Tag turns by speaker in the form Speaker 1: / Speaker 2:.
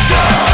Speaker 1: Shut